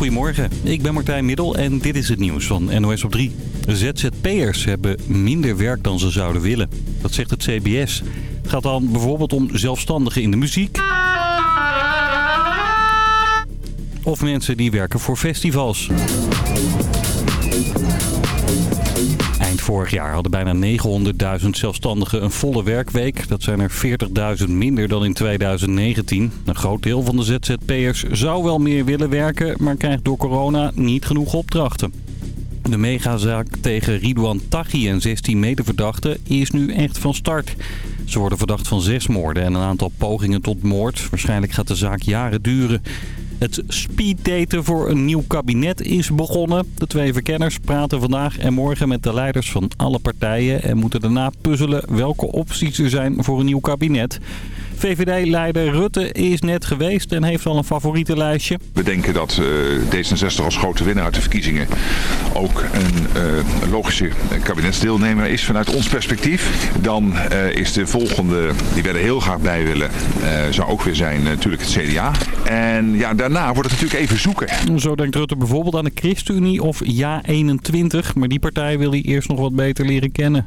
Goedemorgen, ik ben Martijn Middel en dit is het nieuws van NOS op 3. ZZP'ers hebben minder werk dan ze zouden willen. Dat zegt het CBS. Het gaat dan bijvoorbeeld om zelfstandigen in de muziek. Of mensen die werken voor festivals. Vorig jaar hadden bijna 900.000 zelfstandigen een volle werkweek. Dat zijn er 40.000 minder dan in 2019. Een groot deel van de ZZP'ers zou wel meer willen werken, maar krijgt door corona niet genoeg opdrachten. De megazaak tegen Ridouan Taghi en 16 medeverdachten is nu echt van start. Ze worden verdacht van zes moorden en een aantal pogingen tot moord. Waarschijnlijk gaat de zaak jaren duren. Het speeddaten voor een nieuw kabinet is begonnen. De twee verkenners praten vandaag en morgen met de leiders van alle partijen... en moeten daarna puzzelen welke opties er zijn voor een nieuw kabinet. VVD-leider Rutte is net geweest en heeft al een favorietenlijstje. We denken dat uh, D66 als grote winnaar uit de verkiezingen ook een uh, logische kabinetsdeelnemer is vanuit ons perspectief. Dan uh, is de volgende, die we er heel graag bij willen, zou ook weer zijn natuurlijk het CDA. En ja, daarna wordt het natuurlijk even zoeken. Zo denkt Rutte bijvoorbeeld aan de ChristenUnie of Ja21, maar die partij wil hij eerst nog wat beter leren kennen.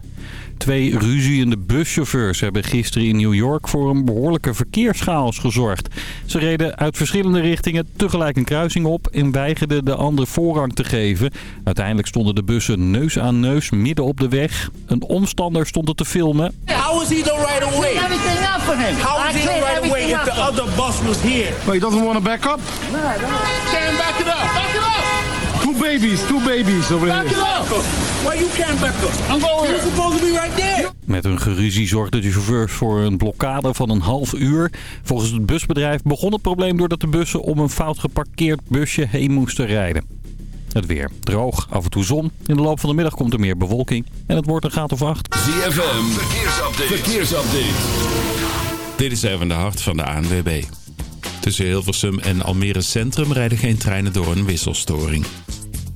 Twee ruziende buschauffeurs hebben gisteren in New York voor een behoorlijke verkeerschaos gezorgd. Ze reden uit verschillende richtingen tegelijk een kruising op en weigerden de ander voorrang te geven. Uiteindelijk stonden de bussen neus aan neus midden op de weg. Een omstander stond het te filmen. How was he the right of way? everything up for him. How was he the right of way if the other bus was here? But he doesn't want to back up? Back it up. Back it up. Two babies, two babies over Back it here. up. Why you can't back up? I'm going. You're supposed to be right there. Met hun geruzie zorgden de chauffeurs voor een blokkade van een half uur. Volgens het busbedrijf begon het probleem doordat de bussen om een fout geparkeerd busje heen moesten rijden. Het weer. Droog, af en toe zon. In de loop van de middag komt er meer bewolking. En het wordt een graad of acht. ZFM, verkeersupdate. verkeersupdate. Dit is even de hart van de ANWB. Tussen Hilversum en Almere Centrum rijden geen treinen door een wisselstoring.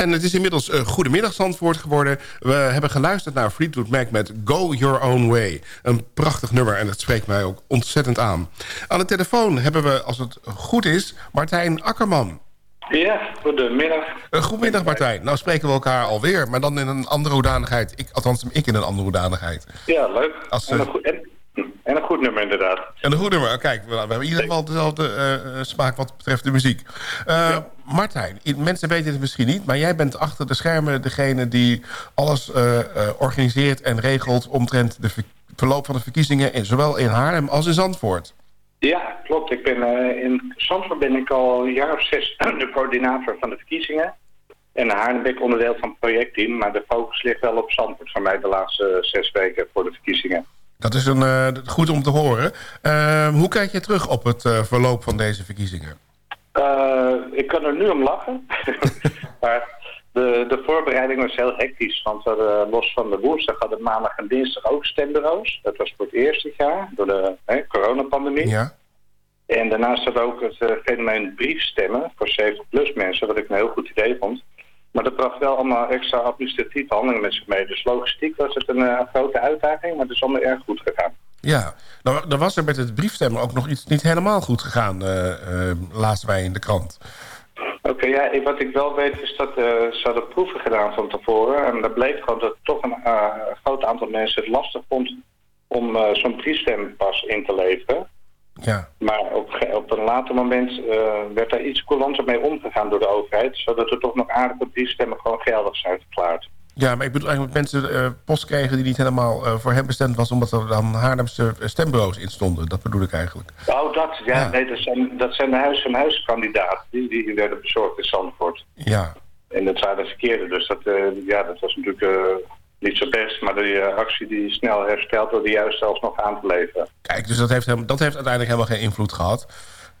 En het is inmiddels uh, Goedemiddag Zandvoort geworden. We hebben geluisterd naar Fleetwood Mac met Go Your Own Way. Een prachtig nummer en dat spreekt mij ook ontzettend aan. Aan de telefoon hebben we, als het goed is, Martijn Akkerman. Ja, goedemiddag. Uh, goedemiddag Martijn. Nou spreken we elkaar alweer, maar dan in een andere hoedanigheid. Ik, althans, ik in een andere hoedanigheid. Ja, leuk. Als, en, eh, een goed, en, en een goed nummer inderdaad. En een goed nummer. Kijk, we, hebben in ieder geval dezelfde eh, eh, smaak wat betreft de muziek. Eh, Martijn, mensen weten het misschien niet... maar jij bent achter de schermen degene die alles organiseert en regelt... omtrent de ver- verloop van de verkiezingen... In, zowel in Haarlem als in Zandvoort. Ja, klopt. Ik ben, in Zandvoort ben ik al een jaar of zes de coördinator van de verkiezingen. En in Haarlem ben ik onderdeel van het projectteam. Maar de focus ligt wel op Zandvoort van mij de laatste zes weken voor de verkiezingen. Dat is een, eh, goed om te horen. Eh, hoe kijk je terug op het eh, verloop van deze verkiezingen? Eh, ik kan er nu om lachen. maar de, de voorbereiding was heel hectisch. Want we hadden, los van de woensdag hadden maandag en dinsdag ook stembureaus. Dat was voor het eerst dit jaar, door de hè, coronapandemie. Ja. En daarnaast had ook het fenomeen briefstemmen voor 70-plus mensen, wat ik een heel goed idee vond. Maar dat bracht wel allemaal extra administratieve handelingen met zich mee. Dus logistiek was het een eh, grote uitdaging, maar het is allemaal erg goed gegaan. Ja, nou, dan was er met het briefstemmen ook nog iets niet helemaal goed gegaan... eh lazen wij in de krant. Oké, ja, wat ik wel weet is dat ze hadden proeven gedaan van tevoren. En dat bleek gewoon dat toch een groot aantal mensen het lastig vond om zo'n briefstempas in te leveren. Ja. Maar op, op een later moment eh, werd daar iets coulanter mee omgegaan door de overheid. Zodat er toch nog aardige briefstemmen gewoon geldig zijn verklaard. Ja, maar ik bedoel eigenlijk dat mensen eh, post kregen die niet helemaal eh, voor hen bestemd was... omdat er dan Haarlemse stembureaus in stonden. Dat bedoel ik eigenlijk. Oh, dat, ja, nee, dat zijn, dat zijn de huis-van-huis-kandidaten. Die, die werden bezorgd in Zandvoort. Ja, En dat waren de verkeerde. Dus dat, ja, dat was natuurlijk niet zo best. Maar die eh, actie die is snel hersteld door de juist zelfs nog aan te leveren. kijk, dus dat heeft, dat heeft uiteindelijk helemaal geen invloed gehad.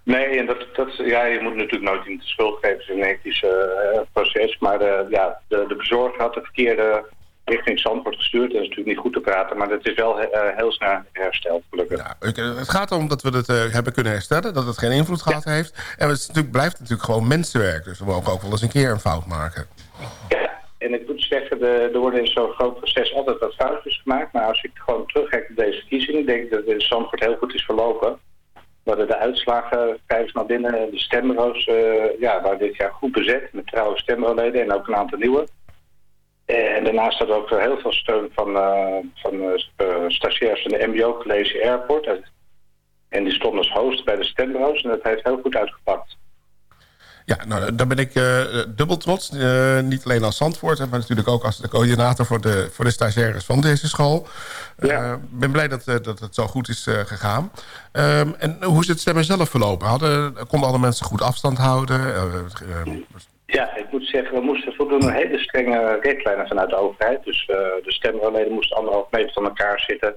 Nee, en dat, dat, ja, je moet natuurlijk nooit in de schuld geven. Het is een ethisch eh, proces. Maar eh, ja, de, de bezorger had de verkeerde richting Zandvoort gestuurd. Dat is natuurlijk niet goed te praten. Maar dat is wel eh, heel snel hersteld, gelukkig. Eh, Het gaat erom dat we het eh, hebben kunnen herstellen. Dat het geen invloed gehad heeft. En het natuurlijk, blijft natuurlijk gewoon mensenwerk. Dus we mogen ook wel eens een keer een fout maken. En ik moet zeggen, er worden in zo'n groot proces altijd wat foutjes gemaakt. Maar als ik gewoon terugkijk op deze verkiezingen, denk ik dat het in Zandvoort heel goed is verlopen. We hadden de uitslagen vrij snel binnen. De stembureaus eh, ja, waren dit jaar goed bezet met trouwe stembureauleden en ook een aantal nieuwe. Eh, En daarnaast we ook heel veel steun van, eh, van stagiairs van de MBO College Airport. En die stond als host bij de stembureaus en dat heeft heel goed uitgepakt. Ja, nou, daar ben ik eh, dubbel trots. Eh, niet alleen als Zandvoort, maar natuurlijk ook als de coördinator voor de, voor de stagiaires van deze school. Ik ben blij dat, eh, dat het zo goed is eh, gegaan. Ehm, en hoe is het stemmen zelf verlopen? Hadden, konden alle mensen goed afstand houden? Eh, eh, Ja, ik moet zeggen, we moesten voldoen aan hele strenge richtlijnen vanuit de overheid. Dus eh, de stembureauleden moesten anderhalf meter van elkaar zitten.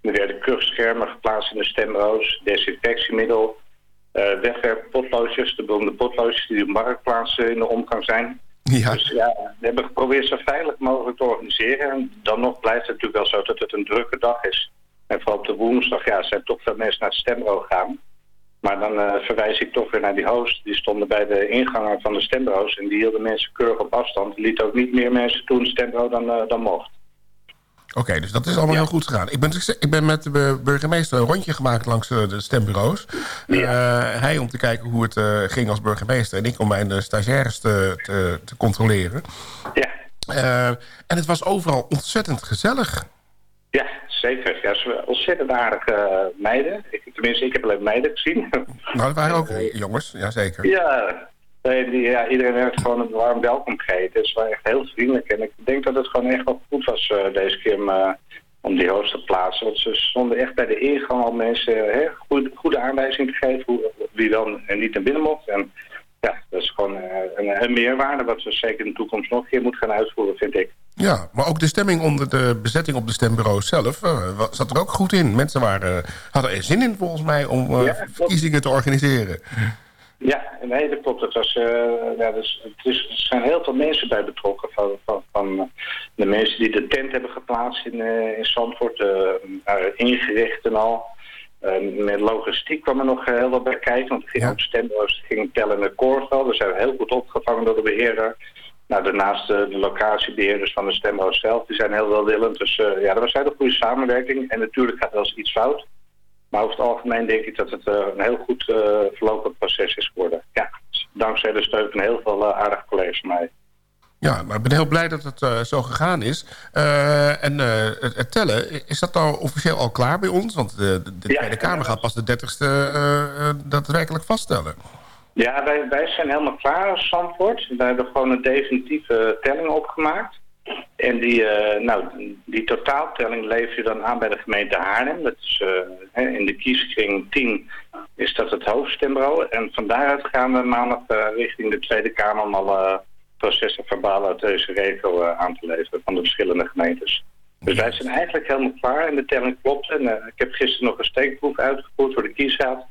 Er werden kuchschermen geplaatst in de stembureaus, desinfectiemiddel, eh wegwerppotloodjes, de beroemde potloodjes die op marktplaatsen in de omgang zijn. Ja. Dus ja, we hebben geprobeerd zo veilig mogelijk te organiseren. En dan nog blijft het natuurlijk wel zo dat het een drukke dag is. En vooral op de woensdag, ja, zijn toch veel mensen naar het stembureau gegaan. Maar dan eh, verwijs ik toch weer naar die host. Die stonden bij de ingangen van de stembureaus en die hielden mensen keurig op afstand. Die liet ook niet meer mensen toe in het stembureau dan, eh, dan mocht. Oké, dus dat is allemaal heel goed gegaan. Ik ben, ik ben met de burgemeester een rondje gemaakt langs eh, de stembureaus. Eh, hij om te kijken hoe het eh, ging als burgemeester... en ik om mijn stagiaires te, te, te controleren. Ja. En het was overal ontzettend gezellig. Ja, zeker. Ja, ze waren ontzettend aardige meiden. Ik, tenminste, ik heb alleen meiden gezien. Nou, dat waren ook jongens, ja zeker. Ja, nee, ja, iedereen heeft gewoon een warm welkom gegeten. Ze waren echt heel vriendelijk. En ik denk dat het gewoon echt wel goed was eh, deze keer om, eh, om die host te plaatsen. Want ze stonden echt bij de ingang al mensen hè, goed, goede aanwijzing te geven hoe, wie wel en niet naar binnen mocht. En ja, dat is gewoon eh, een, een meerwaarde wat we zeker in de toekomst nog een keer moeten gaan uitvoeren, vind ik. Ja, maar ook de stemming onder de bezetting op de stembureaus zelf zat er ook goed in. Mensen waren, hadden er zin in volgens mij om Ja, verkiezingen te organiseren. Ja, nee, dat klopt. Het, was, eh, ja, dus, het is, er zijn heel veel mensen bij betrokken. Van, van, van eh, de mensen die de tent hebben geplaatst in, eh, in Zandvoort, eh, ingericht en al. Met logistiek kwam er nog heel wat bij kijken. Want het ging ook stembureaus, het ging tellen in koorveld. Daar zijn we heel goed opgevangen door de beheerder. Nou, daarnaast de locatiebeheerders van de stembureau zelf, die zijn heel welwillend. Dus ja, dat was een hele goede samenwerking. En natuurlijk gaat er wel eens iets fout. Maar over het algemeen denk ik dat het eh, een heel goed eh, verlopend proces is geworden. Ja, dankzij de steun van heel veel eh, aardige collega's van mij. Ja, maar ik ben heel blij dat het zo gegaan is. En het, het tellen, is dat nou officieel al klaar bij ons? Want de, de, de Tweede Kamer gaat pas de 30ste eh, eh, daadwerkelijk vaststellen. Ja, wij, wij zijn helemaal klaar als Zandvoort. We hebben gewoon een definitieve telling opgemaakt. En die, eh, nou, die totaaltelling lever je dan aan bij de gemeente Haarlem. Dat is, eh, in de kieskring 10 is dat het hoofdstembureau. En van daaruit gaan we maandag eh, richting de Tweede Kamer om alle processen verbaal uit deze regio aan te leveren van de verschillende gemeentes. Dus wij zijn eigenlijk helemaal klaar en de telling klopt. En ik heb gisteren nog een steekproef uitgevoerd voor de kiesraad.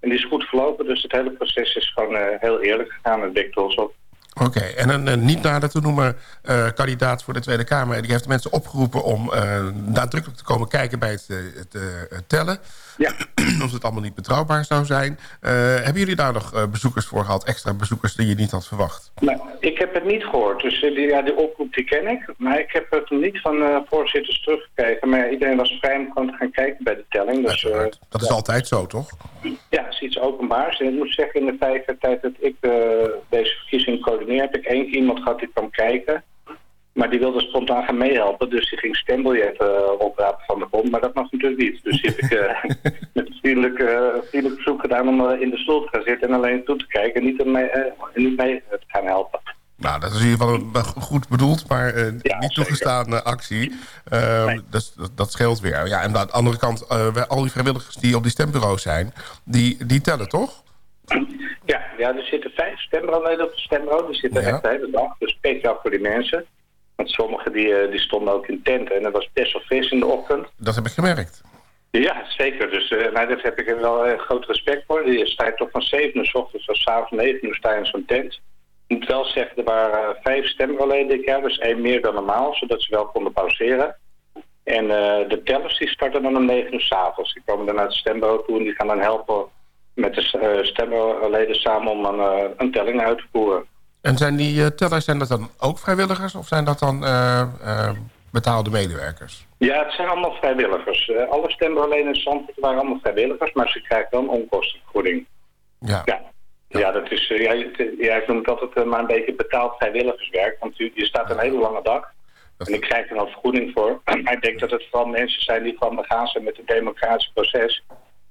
En die is goed verlopen, dus het hele proces is gewoon heel eerlijk gegaan. Ben ik trots op. Oké, en een eh, niet nader te noemen eh, kandidaat voor de Tweede Kamer... die heeft mensen opgeroepen om eh, nadrukkelijk te komen kijken bij het, het, het tellen. Ja. Of het allemaal niet betrouwbaar zou zijn. Eh, hebben jullie daar nog eh, bezoekers voor gehad? Extra bezoekers die je niet had verwacht? Nou, ik heb het niet gehoord, dus eh, die, ja, die oproep die ken ik. Maar ik heb het niet van voorzitters teruggekregen. Maar iedereen was vrij om gewoon te gaan kijken bij de telling. Dus, Dat is altijd zo, toch? Ja, het is iets openbaars. En ik moet zeggen, in de vijf jaar tijd dat ik deze verkiezing coördineer... heb ik één keer iemand gehad die kwam kijken. Maar die wilde spontaan gaan meehelpen. Dus die ging stembiljetten uh, oprapen van de grond. Maar dat mag natuurlijk niet. Dus die heb ik eh, met een vriendelijk, vriendelijk verzoek gedaan om in de stoel te gaan zitten... en alleen toe te kijken en niet, om mee, niet mee te gaan helpen. Nou, dat is in ieder geval goed bedoeld, maar niet toegestaan actie. Dus, dat, dat scheelt weer. Ja, en aan de andere kant, al die vrijwilligers die op die stembureaus zijn... die, die tellen, toch? Ja, ja, er zitten vijf stembureauleden op de stembureau. Die zitten Ja. echt de hele dag. Dus speciaal voor die mensen. Want sommigen die, eh, die stonden ook in tenten. En er was best wel vis in de ochtend. Dat heb ik gemerkt. Ja, zeker. Dus eh, nou, daar heb ik wel eh, groot respect voor. Je staat toch van 7 uur s ochtends tot 's avonds 9 uur sta in zo'n tent. Ik moet wel zeggen, er waren eh, vijf stembureauleden dit jaar. Dus één meer dan normaal, zodat ze wel konden pauzeren. En de tellers die starten dan om 9 uur s'avonds. Die komen dan naar het stembureau toe en die gaan dan helpen met de uh, stembureauleden samen om een, een telling uit te voeren. En zijn die eh, tellers, zijn dat dan ook vrijwilligers... of zijn dat dan eh, eh, betaalde medewerkers? Ja, het zijn allemaal vrijwilligers. Alle stembureauleden in Zandvoort waren allemaal vrijwilligers, maar ze krijgen dan onkostenvergoeding. Ja. Ja, ja dat is, eh, ja, het- ja, ik noem het altijd maar een beetje betaald vrijwilligerswerk. Want je, je staat een hele lange dag. En ik krijg er dan vergoeding voor. Maar ik denk dat het vooral mensen zijn die gewoon begaan zijn met het democratisch proces.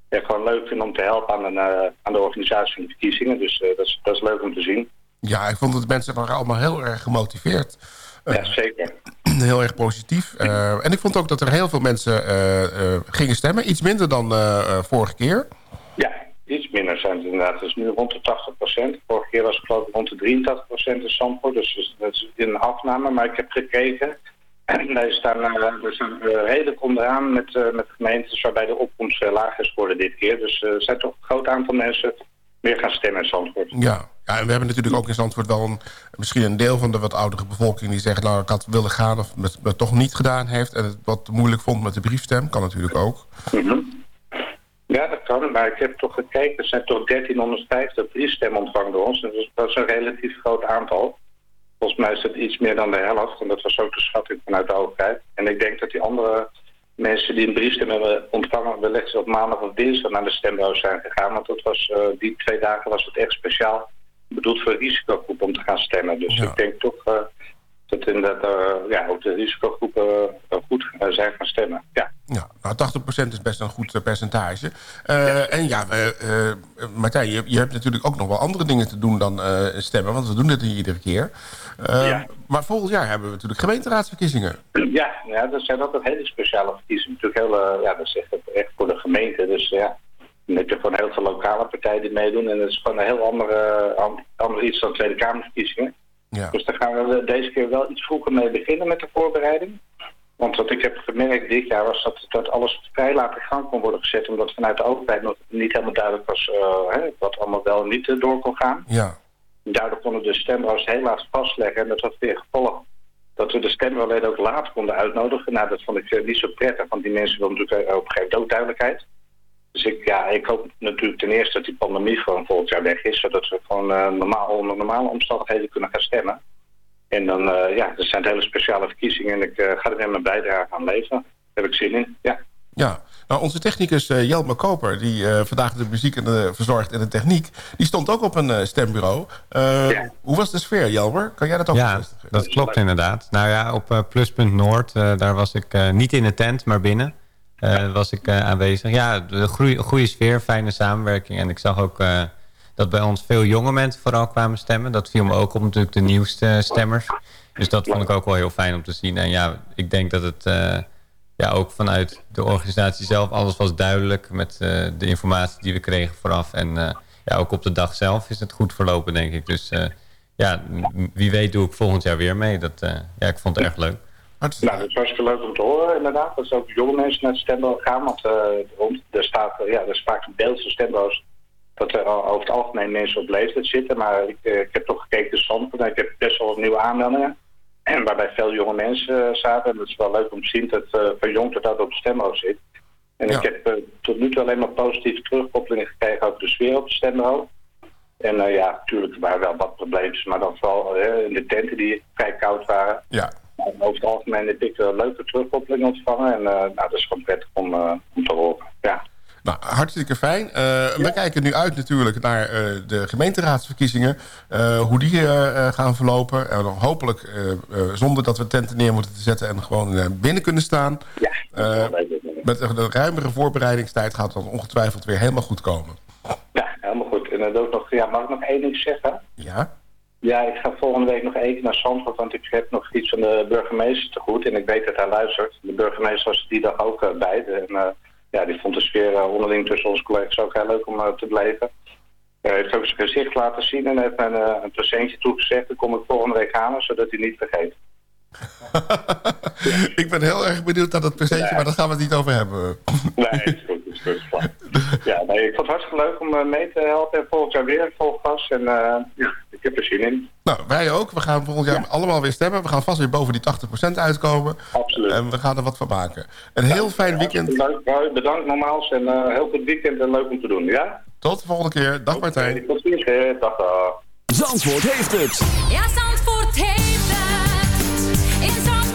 ja, gewoon leuk vinden om te helpen aan, een, aan de organisatie van de verkiezingen. Dus dat, is, dat is leuk om te zien. Ja, ik vond dat de mensen waren allemaal heel erg gemotiveerd. ja, zeker. Heel erg positief. Eh, en ik vond ook dat er heel veel mensen eh, eh, gingen stemmen. Iets minder dan eh, eh, vorige keer. Ja, iets minder zijn het inderdaad. Het is nu rond de 80 procent. Vorige keer was het geloof ik rond de 83 procent in Zandvoort. Dus dat is een afname. Maar ik heb gekeken. En daar staan, eh, er staan redelijk onderaan met, eh, met gemeentes waarbij de opkomst eh, laag is geworden dit keer. Dus eh, er zijn toch een groot aantal mensen meer gaan stemmen in Zandvoort. Ja. ja, en we hebben natuurlijk ook in Zandvoort wel een, misschien een deel van de wat oudere bevolking... die zegt, nou, ik had willen gaan of het, het toch niet gedaan heeft... en het wat moeilijk vond met de briefstem. Kan natuurlijk ook. Mhm. Ja, dat kan. Maar ik heb toch gekeken. Er zijn toch 1350 briefstemmen ontvangen door ons. En dat is- dat is een relatief groot aantal. Volgens mij is het iets meer dan de helft. En dat was ook de schatting vanuit de overheid. En ik denk dat die andere mensen die een briefstem hebben ontvangen... wellicht op maandag of dinsdag naar de stembuis zijn gegaan. Want dat was, eh, die twee dagen was het echt speciaal bedoeld voor risicogroepen om te gaan stemmen. Dus ik denk toch eh, dat inderdaad uh, ja, ook de risicogroepen uh, goed uh, zijn gaan stemmen. Ja. Ja, nou 80% is best een goed uh, percentage. Uh, en ja, uh, Martijn, je, je, hebt natuurlijk ook nog wel andere dingen te doen dan stemmen. Want we doen dit hier iedere keer. Ja. Maar volgend jaar hebben we natuurlijk gemeenteraadsverkiezingen. Ja, ja dat zijn altijd hele speciale verkiezingen. Natuurlijk hele, ja, dat is echt, echt voor de gemeente. Dus ja, dan heb je gewoon heel veel lokale partijen die meedoen. En dat is gewoon een heel andere, ander iets dan Tweede Kamerverkiezingen. Ja. Dus daar gaan we deze keer wel iets vroeger mee beginnen met de voorbereiding. Want wat ik heb gemerkt dit jaar was dat, dat alles vrij laat in gang kon worden gezet. Omdat vanuit de overheid nog niet helemaal duidelijk was uh, hè, wat allemaal wel en niet door kon gaan. Ja. Daardoor konden de stembuis heel laat vastleggen. En dat had weer gevolg dat we de stembuurleden ook laat konden uitnodigen. Nou, dat vond ik niet zo prettig, want die mensen wilden natuurlijk op een gegeven duidelijkheid. Dus ik, ja, ik hoop natuurlijk ten eerste dat die pandemie gewoon volgend jaar weg is. Zodat we gewoon uh, normaal, onder normale omstandigheden kunnen gaan stemmen. En dan, uh, ja, dat zijn hele speciale verkiezingen en ik ga er weer mijn bijdrage aan leveren. Daar heb ik zin in, ja. Ja, nou onze technicus uh, Jelme Koper, die vandaag de muziek en de, verzorgt en de techniek... die stond ook op een stembureau. Ja. Hoe was de sfeer, Jelmer? Kan jij dat ook Ja, bevestigen? dat klopt inderdaad. Nou ja, op Pluspunt Noord, daar was ik niet in de tent, maar binnen... Uh, was ik uh, aanwezig. Ja, een goede sfeer, fijne samenwerking. En ik zag ook uh, dat bij ons veel jonge mensen vooral kwamen stemmen. Dat viel me ook op natuurlijk de nieuwste stemmers. Dus dat vond ik ook wel heel fijn om te zien. En ja, ik denk dat het ja, ook vanuit de organisatie zelf... alles was duidelijk met de informatie die we kregen vooraf. En ja, ook op de dag zelf is het goed verlopen, denk ik. Dus ja, wie weet doe ik volgend jaar weer mee. Dat, ja, ik vond het erg leuk. Nou, dat is hartstikke leuk om te horen, inderdaad. Dat ook jonge mensen naar het stembureau gaan. Want uh, rond, er, staat, ja, er is vaak een beeldse stembureaus dat er over het algemeen mensen op leeftijd zitten. Maar ik, uh, ik heb toch gekeken de standpunt en ik heb best wel wat nieuwe aanmeldingen. En waarbij veel jonge mensen zaten. En het is wel leuk om te zien dat van jong tot oud op de stembureau zit. En ja. ik heb tot nu toe alleen maar positieve terugkoppelingen gekregen over de sfeer op het stembureau. En ja, natuurlijk er waren wel wat problemen, maar dan vooral in de tenten die vrij koud waren. Ja. Over het algemeen heb ik uh, leuke terugkoppeling ontvangen. En uh, nou, dat is gewoon prettig om, uh, om te horen. Ja. Nou, hartstikke fijn. Ja. We kijken nu uit natuurlijk naar de gemeenteraadsverkiezingen. hoe die gaan verlopen. En hopelijk zonder dat we tenten neer moeten zetten... en gewoon binnen kunnen staan. Ja, met een ruimere voorbereidingstijd gaat het dan ongetwijfeld weer helemaal goed komen. Ja, helemaal goed. En dat ook nog, ja, mag ik nog één ding zeggen? Ja. Ja, ik ga volgende week nog even naar Zandvoort, want ik heb nog iets van de burgemeester te goed. En ik weet dat hij luistert. De burgemeester was die dag ook bij. En uh, ja, die vond de sfeer uh, onderling tussen onze collega's ook heel leuk om te beleven. Hij heeft ook zijn gezicht laten zien en heeft mij een presentje toegezegd. Dat kom ik volgende week halen, zodat hij niet vergeet. ik ben heel erg benieuwd naar dat presentje, nee. maar daar gaan we het niet over hebben. nee, Is goed ja, nee, ik vond het hartstikke leuk om mee te helpen. En volgend jaar weer vol gas. En ja, ik heb er zin in. Nou, wij ook. We gaan volgend jaar ja. allemaal weer stemmen. We gaan vast weer boven die 80% uitkomen. Absoluut. En we gaan er wat van maken. Een heel fijn weekend. Leuk, bedankt nogmaals. En uh, heel goed weekend en leuk om te doen, ja? Tot de volgende keer. Dag Martijn. Tot ziens. Dag, dag. Zandvoort heeft het. Ja, Zandvoort heeft het. In Zandvoort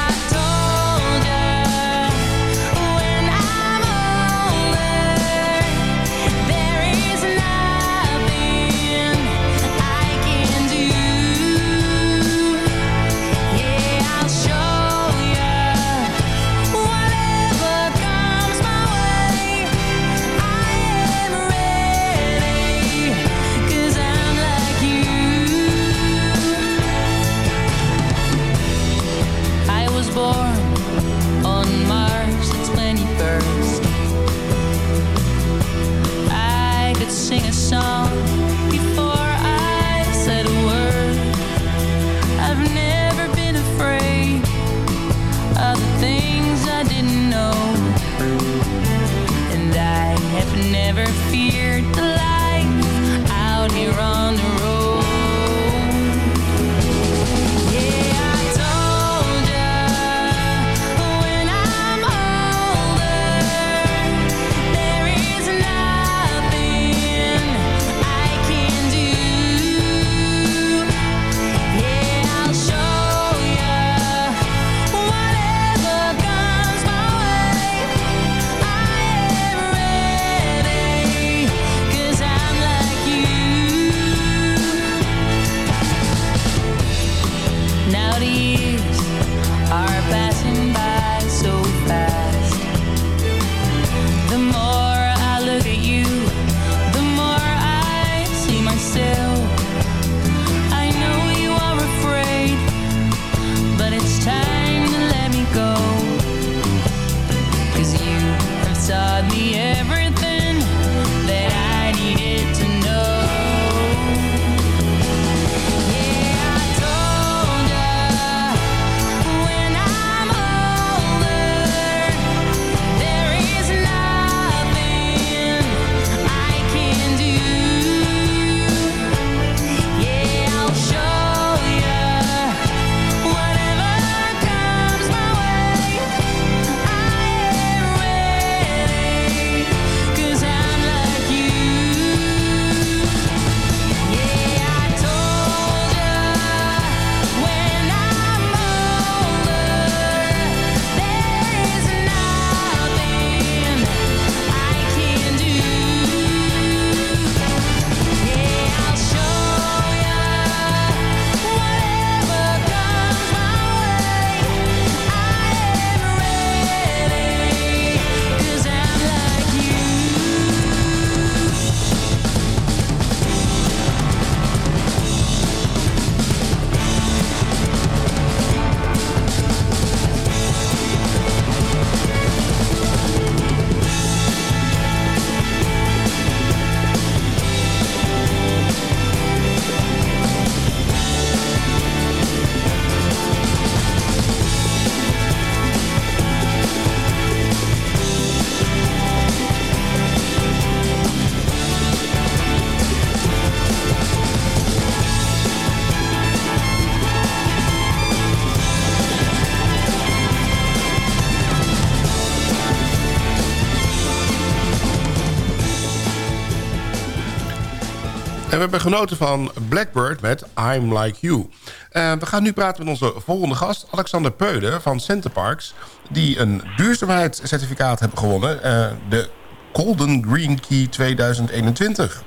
we hebben genoten van Blackbird met I'm Like You. Eh, we gaan nu praten met onze volgende gast, Alexander Peude van Centerparks... die een duurzaamheidscertificaat hebben gewonnen. eh, de Golden Green Key 2021.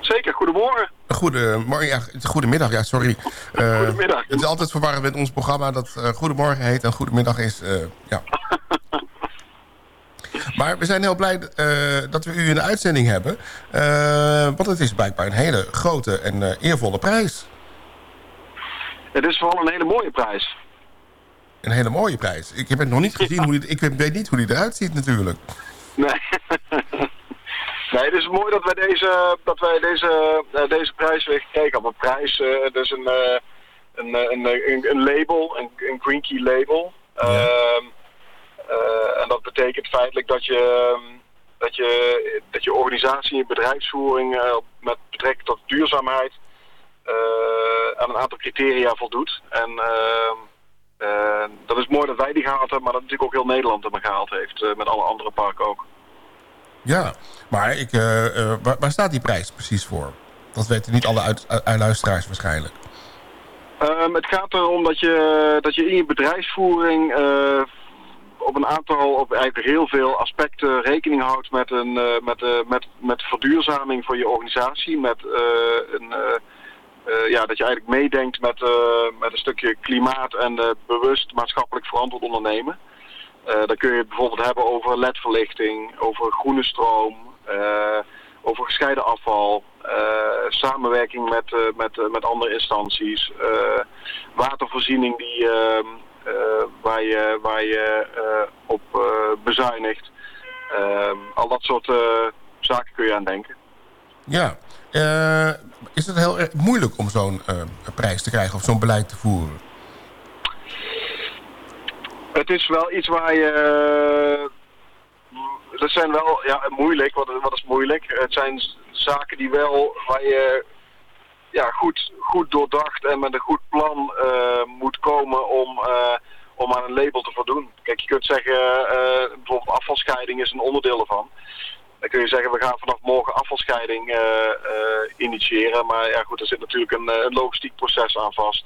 Zeker, goedemorgen. Goedemorgen, ja, goedemiddag, ja, sorry. Eh, Goedemiddag. Het is altijd verwarrend met ons programma dat goedemorgen heet en goedemiddag is. ja. Maar we zijn heel blij eh, dat we u in de uitzending hebben. eh, want het is blijkbaar een hele grote en eh, eervolle prijs. Het is vooral een hele mooie prijs. Een hele mooie prijs. Ik heb het nog niet gezien. Hoe die, ik weet niet hoe die eruit ziet natuurlijk. Nee. nee, het is mooi dat wij deze, dat wij deze, deze prijs weer gekregen hebben. Een prijs, is een, een, een, een, label, een, een Green Key label. Ehm, eh, en dat betekent feitelijk dat je, ehm, dat je, dat je organisatie en je bedrijfsvoering eh, met betrekking tot duurzaamheid eh, aan een aantal criteria voldoet. En ehm, eh, dat is mooi dat wij die gehaald hebben, maar dat natuurlijk ook heel Nederland hebben gehaald heeft, eh, met alle andere parken ook. Ja, maar ik, eh, eh, waar, waar staat die prijs precies voor? Dat weten niet alle uit, uit- luisteraars waarschijnlijk. Ehm, het gaat erom dat je, dat je in je bedrijfsvoering eh, op een aantal, op eigenlijk heel veel aspecten rekening houdt met, een, eh, met, eh, met, met verduurzaming voor je organisatie. Met, eh, een, ja, dat je eigenlijk meedenkt met, met een stukje klimaat en bewust maatschappelijk verantwoord ondernemen. Dan kun je het bijvoorbeeld hebben over ledverlichting, over groene stroom, over gescheiden afval, samenwerking met, met, met andere instanties, watervoorziening die, ehm, eh, waar je, waar je eh, op eh, bezuinigt. Ehm, al dat soort eh, zaken kun je aan denken. Ja. Eh, is het heel erg moeilijk om zo'n eh, prijs te krijgen of zo'n beleid te voeren? Het is wel iets waar je... eh, Dat zijn wel, ja, moeilijk. Wat, wat is moeilijk? Het zijn zaken die wel, waar je ja, goed, goed doordacht en met een goed plan eh, moet komen om, eh, om aan een label te voldoen. Kijk, je kunt zeggen, eh, bijvoorbeeld afvalscheiding is een onderdeel ervan. Dan kun je zeggen, we gaan vanaf morgen afvalscheiding eh, eh, initiëren. Maar ja goed, er zit natuurlijk een, eh, een logistiek proces aan vast.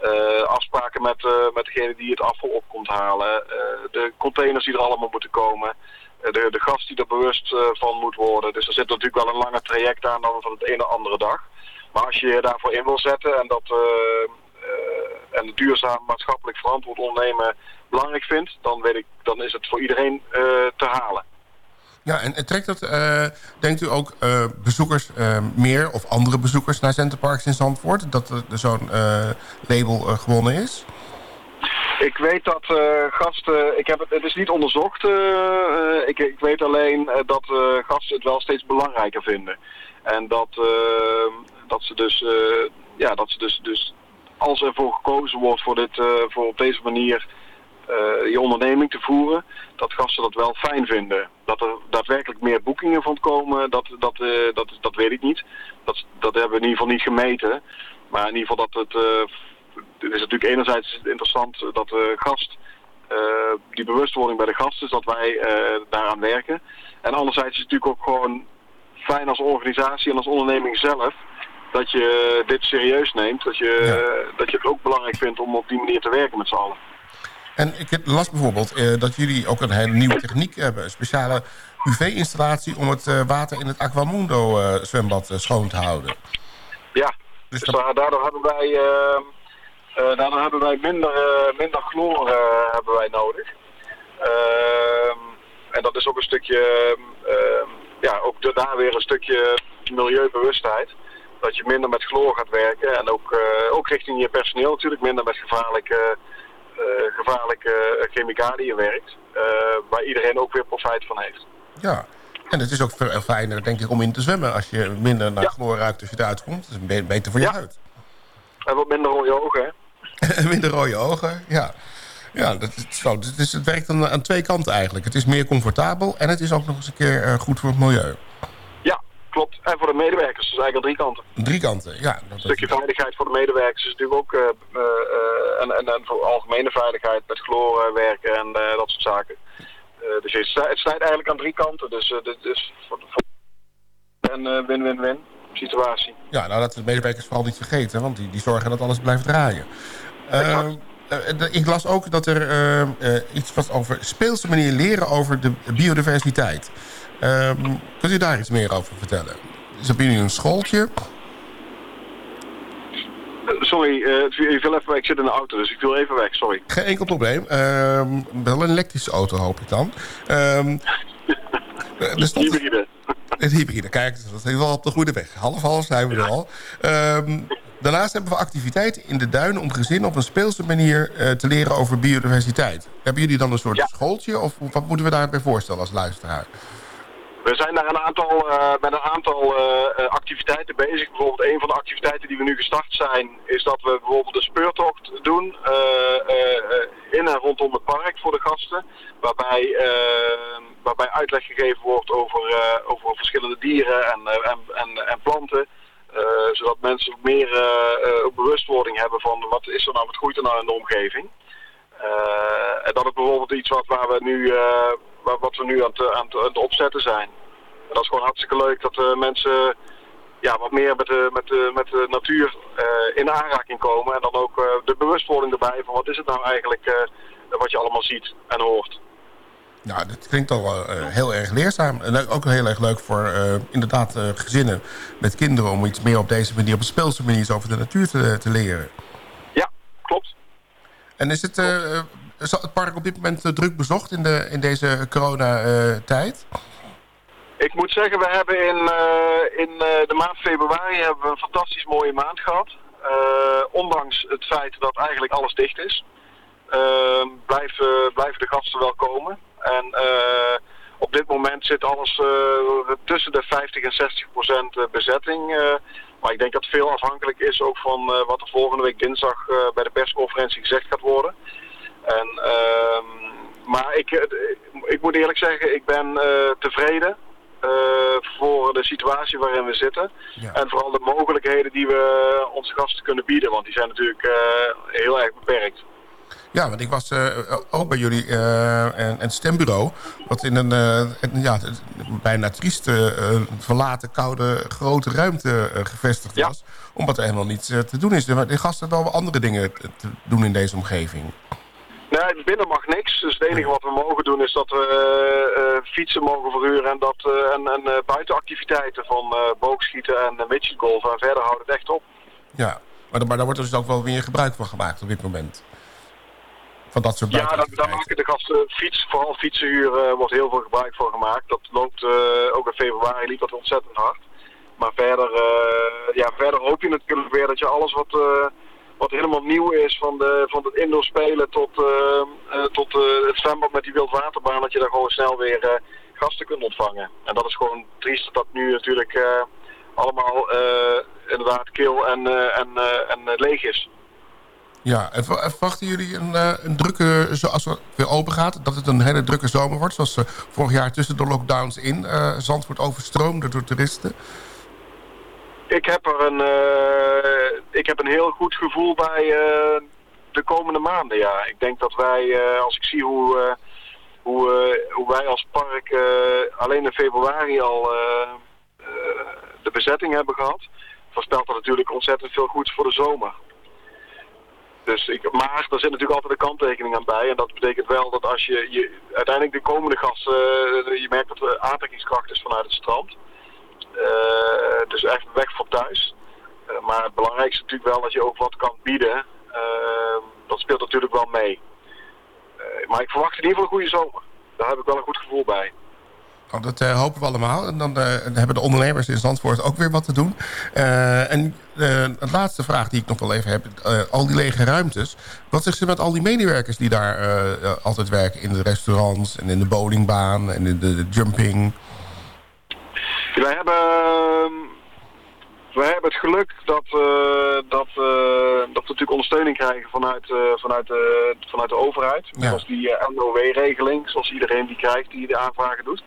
Eh, afspraken met, eh, met degene die het afval op komt halen. eh, de containers die er allemaal moeten komen. eh, de, de gast die er bewust eh, van moet worden. Dus er zit natuurlijk wel een langer traject aan dan van het ene andere dag. Maar als je je daarvoor in wil zetten en dat, eh, en het duurzaam maatschappelijk verantwoord ondernemen belangrijk vindt, dan, weet ik, dan is het voor iedereen eh, te halen. Ja, en, en trekt dat, eh, denkt u ook eh, bezoekers eh, meer of andere bezoekers naar Centerparks in Zandvoort? Dat er zo'n eh, label eh, gewonnen is? Ik weet dat eh, gasten, ik heb het, het is niet onderzocht, eh, eh, ik, ik weet alleen eh, dat eh, gasten het wel steeds belangrijker vinden. En dat, eh, dat ze dus, eh, ja, dat ze dus, dus als er voor gekozen wordt voor, dit, eh, voor op deze manier eh, je onderneming te voeren, dat gasten dat wel fijn vinden. Dat er daadwerkelijk meer boekingen van komen, dat, dat, eh, dat, dat weet ik niet. Dat, dat hebben we in ieder geval niet gemeten. Maar in ieder geval dat het... is natuurlijk enerzijds interessant dat de gast, die bewustwording bij de gast is, dat wij daaraan werken. En anderzijds is het natuurlijk ook gewoon fijn als organisatie en als onderneming zelf, dat je dit serieus neemt. Dat je, dat je het ook belangrijk vindt om op die manier te werken met z'n allen. En ik heb- las bijvoorbeeld eh, dat jullie ook een hele nieuwe techniek hebben. Een speciale UV-installatie om het eh, water in het Aquamundo eh, zwembad schoon te houden. Ja, dus daar- daardoor hebben wij, daardoor hebben wij minder, minder chloor hebben wij nodig. Ehm, en dat is ook een stukje, ehm, ja, ook daar weer een stukje milieubewustheid. Dat je minder met chloor gaat werken en ook, eh, ook richting je personeel natuurlijk minder met gevaarlijke, eh, gevaarlijke chemicaliën werkt. eh, waar iedereen ook weer profijt van heeft. Ja, en het is ook veel fijner denk ik om in te zwemmen als je minder naar chloor ruikt als je eruit komt. Dat is be- beter voor je huid. En wat minder rode ogen, hè? minder rode ogen, ja. Ja, dat is zo. Het, is, het werkt aan, aan twee kanten eigenlijk. Het is meer comfortabel en het is ook nog eens een keer eh, goed voor het milieu. Klopt. En voor de medewerkers, dus eigenlijk aan drie kanten. Drie kanten, ja. Dat, Een stukje veiligheid voor de medewerkers is natuurlijk ook, eh, eh, en, en, en voor algemene veiligheid met chloor eh, werken en dat soort zaken. Dus het snijdt, het snijdt eigenlijk aan drie kanten. Dus, dit is voor, voor en eh, win-win-win situatie. Ja, nou dat de medewerkers vooral niet vergeten, want die, die zorgen dat alles blijft draaien. Eh, eh, de- ik las ook dat er eh, eh, iets was over speelse manier leren over de biodiversiteit. Ehm, kunt u daar iets meer over vertellen? Is op jullie een schooltje? Eh, sorry, je viel even weg. Ik zit in de auto, dus ik viel even weg. Sorry. Geen enkel probleem. Ehm, wel een elektrische auto hoop ik dan. Stond Hybride. Het hybride, kijk, dat is wel op de goede weg. Half half zijn we er al. Daarnaast hebben we activiteiten in de duinen... om gezinnen op een speelse manier te leren over biodiversiteit. Hebben jullie dan een soort schooltje? Of wat moeten we daarbij voorstellen als luisteraar? We zijn daar een aantal, eh, met een aantal eh, eh, activiteiten bezig. Bijvoorbeeld een van de activiteiten die we nu gestart zijn... is dat we bijvoorbeeld een speurtocht doen in en rondom het park voor de gasten. Waarbij, waarbij uitleg gegeven wordt over, over verschillende dieren en, en, en, en planten. Zodat mensen meer ook bewustwording hebben van wat is er nou, wat groeit er nou in de omgeving. En dat is bijvoorbeeld iets wat, waar we nu, wat we nu aan het, aan, het, aan het opzetten zijn. En dat is gewoon hartstikke leuk dat de mensen ja, wat meer met de, met de, met de natuur eh, in aanraking komen. En dan ook eh, de bewustwording erbij van wat is het nou eigenlijk eh, wat je allemaal ziet en hoort. Nou, dat klinkt al eh, heel erg leerzaam. En ook heel erg leuk voor eh, inderdaad eh, gezinnen met kinderen... om iets meer op deze manier, op een speelse manier... over de natuur te, te leren. Ja, klopt. En is het, eh, eh, is het park op dit moment eh, druk bezocht in, de, in deze coronatijd? Ik moet zeggen, we hebben in, eh, in eh, de maand februari hebben we een fantastisch mooie maand gehad. Eh, ondanks het feit dat eigenlijk alles dicht is, blijven, blijven de gasten wel komen. En op dit moment zit alles tussen de 50 en 60 procent bezetting. maar ik denk dat veel afhankelijk is ook van wat er volgende week dinsdag bij de persconferentie gezegd gaat worden. En, ehm, maar ik, eh, ik moet eerlijk zeggen, ik ben eh, tevreden eh, voor de situatie waarin we zitten. En vooral de mogelijkheden die we onze gasten kunnen bieden, want die zijn natuurlijk heel erg beperkt. Ja, want ik was ook bij jullie en, en stembureau... wat in een, ja, het- bijna trieste, verlaten, koude, grote ruimte gevestigd was. Omdat er helemaal niets te doen is. De, gasten hebben wel andere dingen te doen in deze omgeving. Nee, binnen mag niks. Dus het enige wat we mogen doen is dat we eh, eh, fietsen mogen verhuren en, dat, eh, en, en buitenactiviteiten van boogschieten en uh, midgetgolven. En verder houdt het echt op. Ja, Maar, maar daar wordt dus ook wel weer gebruik van gemaakt op dit moment. Van dat soort Ja, daar, maken de gasten fiets, vooral fietsenhuur wordt heel veel gebruik van gemaakt. Dat loopt ook in februari liep dat ontzettend hard. Maar verder, ja, verder hoop je natuurlijk weer dat je alles wat, wat helemaal nieuw is, van, de, van het indoor spelen tot, eh, eh, tot eh, het zwembad met die wildwaterbaan, dat je daar gewoon snel weer gasten kunt ontvangen. En dat is gewoon triest dat nu natuurlijk allemaal inderdaad kil en, en, en leeg is. Ja, en ver- en verwachten jullie een, een drukke, als het weer open gaat, dat het een hele drukke zomer wordt? Zoals vorig jaar tussen de lockdowns in eh Zandvoort overstroomde door toeristen. Ik heb er een, eh, ik heb een heel goed gevoel bij eh, de komende maanden. Ja, ik denk dat wij, eh, als ik zie hoe, hoe, hoe wij als park alleen in februari al de bezetting hebben gehad, voorspelt dat natuurlijk ontzettend veel goeds voor de zomer. Dus ik, maar er zit natuurlijk altijd een kanttekening aan bij. En dat betekent wel dat als je, je uiteindelijk de komende gasten, je merkt dat er aantrekkingskracht is vanuit het strand. Eh, dus echt weg van thuis. Eh, maar het belangrijkste natuurlijk wel dat je ook wat kan bieden. Eh, dat speelt natuurlijk wel mee. Maar ik verwacht in ieder geval een goede zomer. Daar heb ik wel een goed gevoel bij. Nou, dat hopen we allemaal. En dan hebben de ondernemers in Zandvoort ook weer wat te doen. En de laatste vraag die ik nog wel even heb. al die lege ruimtes. Wat zegt ze met al die medewerkers die daar altijd werken? In de restaurants en in de bowlingbaan en in de jumping. Wij hebben, ehm, wij hebben het geluk dat, eh, dat, eh, dat we natuurlijk ondersteuning krijgen vanuit, eh, vanuit, de, vanuit de overheid. Zoals die NOW-regeling, zoals iedereen die krijgt die de aanvragen doet.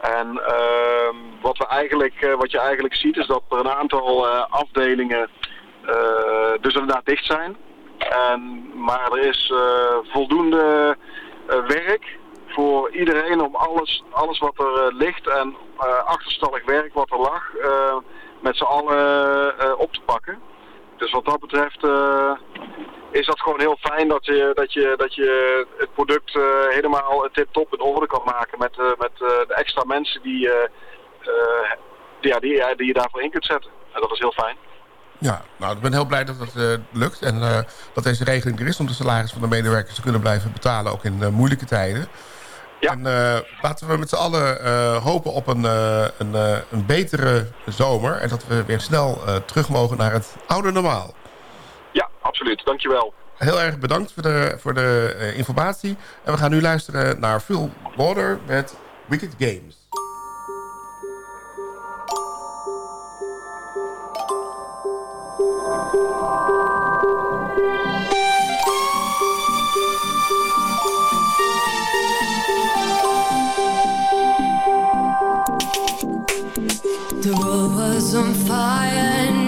En ehm, wat, we eigenlijk, wat je eigenlijk ziet is dat er een aantal afdelingen dus inderdaad dicht zijn. En, maar er is voldoende werk voor iedereen om alles, alles wat er eh, ligt en eh, achterstallig werk wat er lag eh, met z'n allen op te pakken. Dus wat dat betreft is dat gewoon heel fijn dat je, dat je, dat je het product eh, helemaal tip-top in orde kan maken met, met de extra mensen die, die, ja, die, die je daarvoor in kunt zetten. En dat is heel fijn. Ja, nou, ik ben heel blij dat het lukt. En dat deze regeling er is om de salaris van de medewerkers te kunnen blijven betalen. Ook in moeilijke tijden. En eh, laten we met z'n allen eh, hopen op een, eh, een, een betere zomer. En dat we weer snel terug mogen naar het oude normaal. Ja, absoluut. Dankjewel. Heel erg bedankt voor de, voor de informatie. En we gaan nu luisteren naar Phil Water met Wicked Games. The world was on fire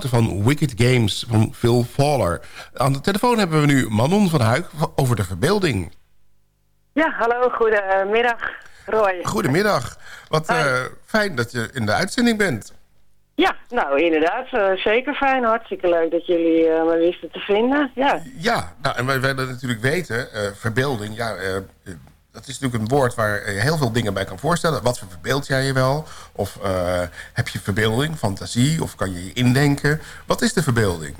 genoten van Wicked Games van Phil Faller. Aan de telefoon hebben we nu Manon van Huik over de verbeelding. Ja, hallo, goedemiddag Roy. Goedemiddag. Wat eh, fijn dat je in de uitzending bent. Ja, nou inderdaad, eh, zeker fijn. Hartstikke leuk dat jullie eh, me wisten te vinden. Ja, Ja, nou, en wij willen natuurlijk weten, verbeelding, ja, dat is natuurlijk een woord waar je heel veel dingen bij kan voorstellen. Wat voor verbeeld jij je wel? Of eh, heb je verbeelding, fantasie, of kan je je indenken? Wat is de verbeelding?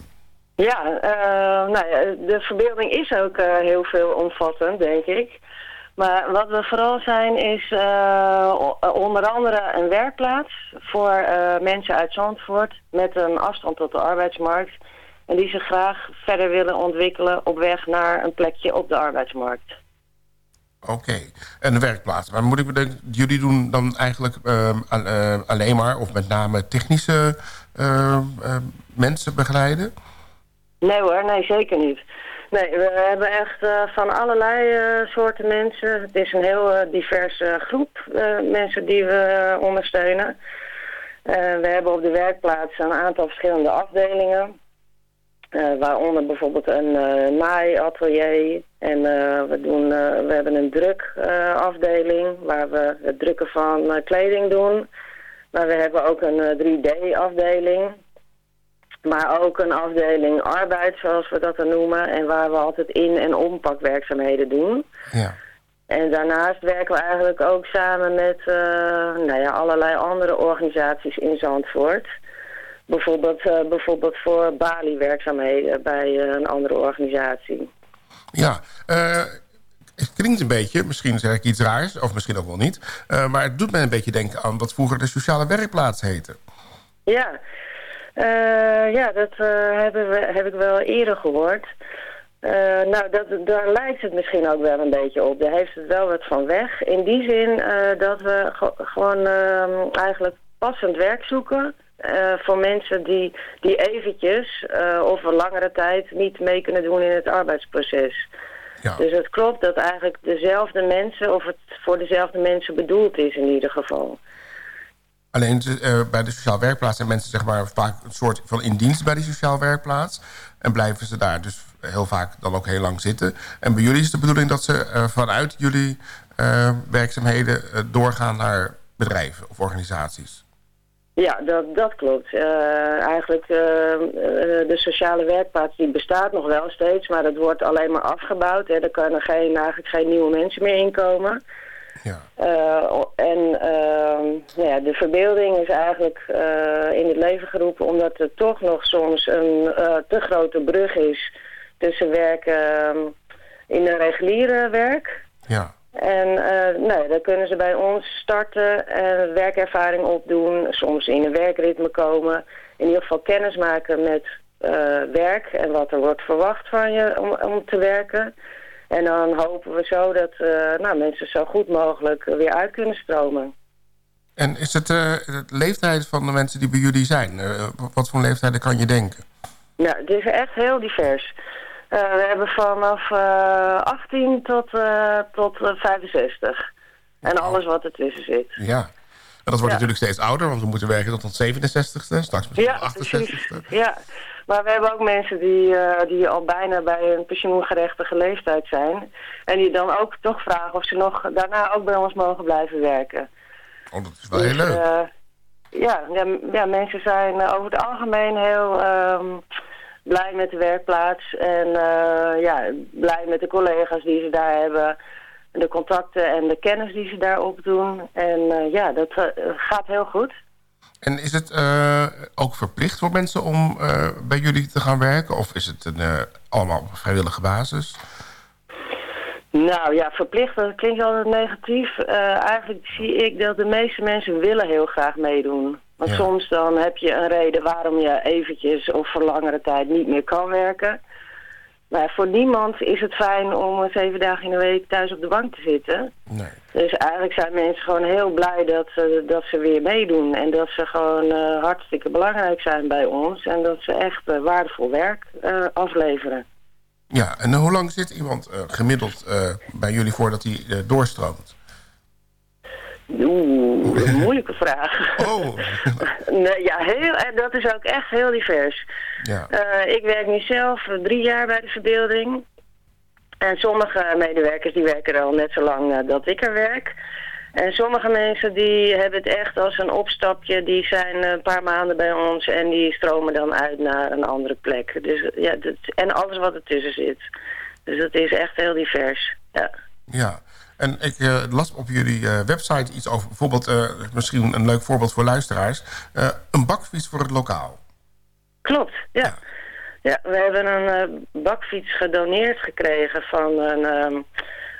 ja eh, nou ja, de verbeelding is ook eh, heel veel omvattend, denk ik. Maar wat we vooral zijn is onder andere een werkplaats voor mensen uit Zandvoort met een afstand tot de arbeidsmarkt. En die zich graag verder willen ontwikkelen op weg naar een plekje op de arbeidsmarkt. Oké, en een werkplaats. Maar moet ik bedenken, jullie doen dan eigenlijk ehm, eh, alleen maar, of met name technische ehm, ehm, mensen begeleiden? Nee hoor, nee zeker niet. Nee, we hebben echt eh, van allerlei eh, soorten mensen. Het is een heel diverse groep mensen die we ondersteunen. We hebben op de werkplaats een aantal verschillende afdelingen. Waaronder bijvoorbeeld een naaiatelier. En eh, we, doen, eh, we hebben een drukafdeling waar we het drukken van eh, kleding doen. Maar we hebben ook een 3D-afdeling. Maar ook een afdeling arbeid, zoals we dat dan noemen. En waar we altijd in- en ompakwerkzaamheden doen. Ja. En daarnaast werken we eigenlijk ook samen met eh, nou ja, allerlei andere organisaties in Zandvoort. Bijvoorbeeld, eh, bijvoorbeeld voor Bali-werkzaamheden bij eh, een andere organisatie. Ja, eh, het klinkt een beetje, misschien zeg ik iets raars, of misschien ook wel niet. eh, maar het doet mij een beetje denken aan wat vroeger de sociale werkplaats heette. Ja, Eh, ja dat hebben we, heb ik wel eerder gehoord. Eh, nou, dat, daar lijkt het misschien ook wel een beetje op. Daar heeft het wel wat van weg. In die zin dat we ge- gewoon ehm, eigenlijk passend werk zoeken... eh, voor mensen die, die eventjes eh, of een langere tijd niet mee kunnen doen in het arbeidsproces. Dus het klopt dat eigenlijk dezelfde mensen, of het voor dezelfde mensen bedoeld is in ieder geval. Alleen eh, bij de sociaal werkplaats zijn mensen zeg maar, vaak een soort van in dienst bij die sociaal werkplaats. En blijven ze daar dus heel vaak dan ook heel lang zitten. En bij jullie is de bedoeling dat ze vanuit jullie werkzaamheden doorgaan naar bedrijven of organisaties. Ja, dat, dat klopt. Eh, eigenlijk eh, de sociale werkplaats die bestaat nog wel steeds, maar dat wordt alleen maar afgebouwd. Hè. Er kunnen geen, eigenlijk geen nieuwe mensen meer inkomen. Eh, en ehm, nou ja, de verbeelding is eigenlijk in het leven geroepen omdat er toch nog soms een te grote brug is tussen werken ehm, in een reguliere werk. Ja. En eh nou, dan kunnen ze bij ons starten en werkervaring opdoen, soms in een werkritme komen. In ieder geval kennis maken met eh, werk en wat er wordt verwacht van je om, om te werken. En dan hopen we zo dat eh, nou, mensen zo goed mogelijk weer uit kunnen stromen. En is het de leeftijd van de mensen die bij jullie zijn? Wat voor leeftijden kan je denken? Ja, het is echt heel divers. Eh, we hebben vanaf eh 18 tot, eh, tot eh, 65. En alles wat ertussen zit. Ja. En dat wordt Ja. natuurlijk steeds ouder, want we moeten werken tot het 67ste, straks misschien Ja, tot precies. 68ste. Ja, maar we hebben ook mensen die, die al bijna bij een pensioengerechtige leeftijd zijn. En die dan ook toch vragen of ze nog daarna ook bij ons mogen blijven werken. Oh, dat is wel heel Dus, leuk. ja, ja, mensen zijn over het algemeen heel ehm, blij met de werkplaats. En eh, ja, blij met de collega's die ze daar hebben. De contacten en de kennis die ze daar opdoen. En eh, ja, dat eh, gaat heel goed. En is het ook verplicht voor mensen om bij jullie te gaan werken? Of is het een, allemaal op vrijwillige basis? Nou ja, verplicht, dat klinkt altijd negatief. Eigenlijk zie ik dat de meeste mensen willen heel graag meedoen. Want Ja. soms dan heb je een reden waarom je eventjes of voor langere tijd niet meer kan werken. Maar voor niemand is het fijn om zeven dagen in de week thuis op de bank te zitten. Nee. Dus eigenlijk zijn mensen gewoon heel blij dat, ze dat ze weer meedoen. En dat ze gewoon eh, hartstikke belangrijk zijn bij ons. En dat ze echt eh, waardevol werk eh, afleveren. Ja, en hoe lang zit iemand gemiddeld bij jullie voordat hij doorstroomt? Oeh, een moeilijke vraag. Oh. nee, ja, heel, en dat is ook echt heel divers. Ja. Eh, ik werk nu zelf eh, drie jaar bij de verbeelding. En sommige medewerkers die werken er al net zo lang eh, dat ik er werk. En sommige mensen die hebben het echt als een opstapje. Die zijn eh, een paar maanden bij ons en die stromen dan uit naar een andere plek. Dus, ja, dat, en alles wat ertussen zit. Dus dat is echt heel divers. Ja. Ja, en ik eh, las op jullie eh, website iets over... bijvoorbeeld, eh, misschien een leuk voorbeeld voor luisteraars... een bakfiets voor het lokaal. Klopt, ja. Ja, we hebben een bakfiets gedoneerd gekregen van een ehm,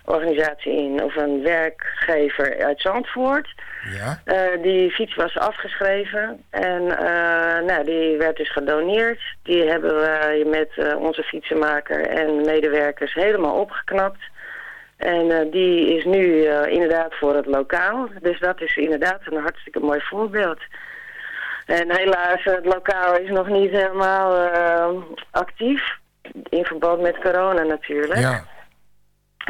organisatie in, of een werkgever uit Zandvoort. Ja. Die fiets was afgeschreven en nou, die werd dus gedoneerd. Die hebben we met onze fietsenmaker en medewerkers helemaal opgeknapt. En eh, die is nu eh, inderdaad voor het lokaal. Dus dat is inderdaad een hartstikke mooi voorbeeld. En helaas, het lokaal is nog niet helemaal eh, actief. In verband met corona natuurlijk. Ja.